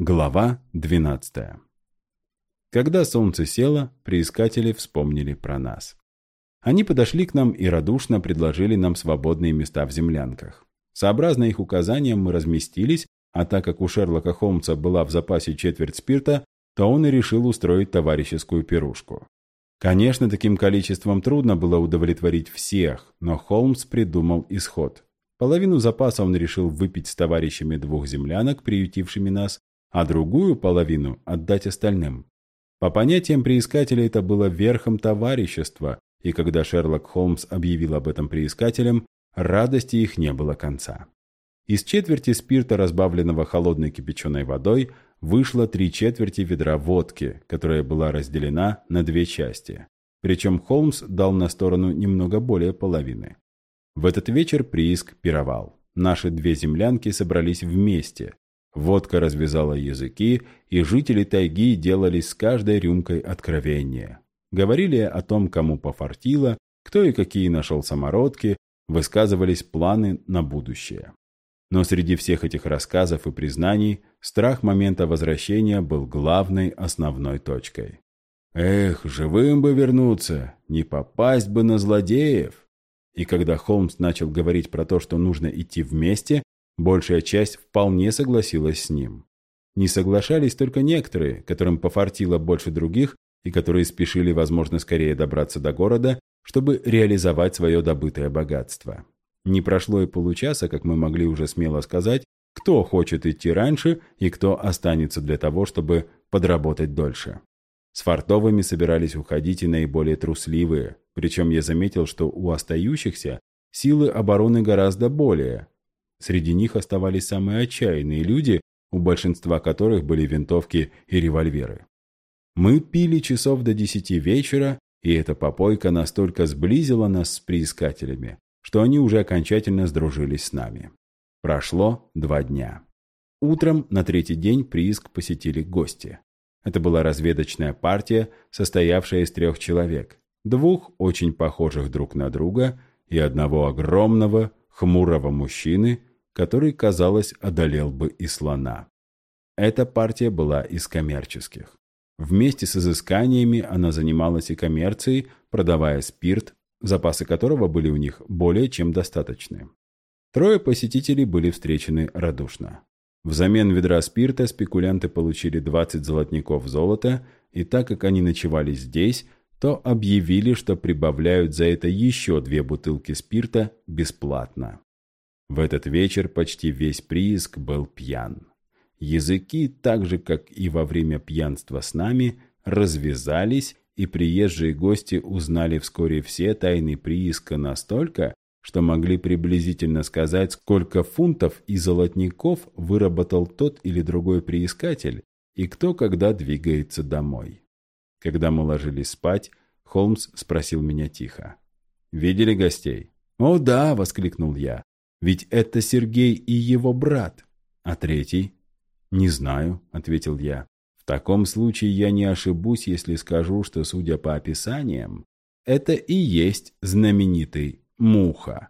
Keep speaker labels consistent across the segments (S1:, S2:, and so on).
S1: Глава 12. Когда солнце село, приискатели вспомнили про нас. Они подошли к нам и радушно предложили нам свободные места в землянках. Сообразно их указаниям мы разместились, а так как у Шерлока Холмса была в запасе четверть спирта, то он и решил устроить товарищескую пирушку. Конечно, таким количеством трудно было удовлетворить всех, но Холмс придумал исход. Половину запаса он решил выпить с товарищами двух землянок, приютившими нас, а другую половину отдать остальным. По понятиям приискателей это было верхом товарищества, и когда Шерлок Холмс объявил об этом приискателям, радости их не было конца. Из четверти спирта, разбавленного холодной кипяченой водой, вышло три четверти ведра водки, которая была разделена на две части. Причем Холмс дал на сторону немного более половины. В этот вечер прииск пировал. Наши две землянки собрались вместе, Водка развязала языки, и жители тайги делались с каждой рюмкой откровения. Говорили о том, кому пофартило, кто и какие нашел самородки, высказывались планы на будущее. Но среди всех этих рассказов и признаний страх момента возвращения был главной основной точкой. Эх, живым бы вернуться, не попасть бы на злодеев. И когда Холмс начал говорить про то, что нужно идти вместе, Большая часть вполне согласилась с ним. Не соглашались только некоторые, которым пофартило больше других и которые спешили, возможно, скорее добраться до города, чтобы реализовать свое добытое богатство. Не прошло и получаса, как мы могли уже смело сказать, кто хочет идти раньше и кто останется для того, чтобы подработать дольше. С фартовыми собирались уходить и наиболее трусливые, причем я заметил, что у остающихся силы обороны гораздо более, Среди них оставались самые отчаянные люди, у большинства которых были винтовки и револьверы. Мы пили часов до десяти вечера, и эта попойка настолько сблизила нас с приискателями, что они уже окончательно сдружились с нами. Прошло два дня. Утром на третий день прииск посетили гости. Это была разведочная партия, состоявшая из трех человек. Двух очень похожих друг на друга и одного огромного, хмурого мужчины, который, казалось, одолел бы и слона. Эта партия была из коммерческих. Вместе с изысканиями она занималась и коммерцией, продавая спирт, запасы которого были у них более чем достаточны. Трое посетителей были встречены радушно. Взамен ведра спирта спекулянты получили 20 золотников золота, и так как они ночевали здесь, то объявили, что прибавляют за это еще две бутылки спирта бесплатно. В этот вечер почти весь прииск был пьян. Языки, так же, как и во время пьянства с нами, развязались, и приезжие гости узнали вскоре все тайны прииска настолько, что могли приблизительно сказать, сколько фунтов и золотников выработал тот или другой приискатель, и кто когда двигается домой. Когда мы ложились спать, Холмс спросил меня тихо. «Видели гостей?» «О да!» — воскликнул я. Ведь это Сергей и его брат. А третий? Не знаю, ответил я. В таком случае я не ошибусь, если скажу, что, судя по описаниям, это и есть знаменитый Муха.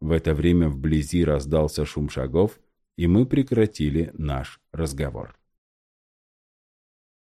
S1: В это время вблизи раздался шум шагов, и мы прекратили наш разговор.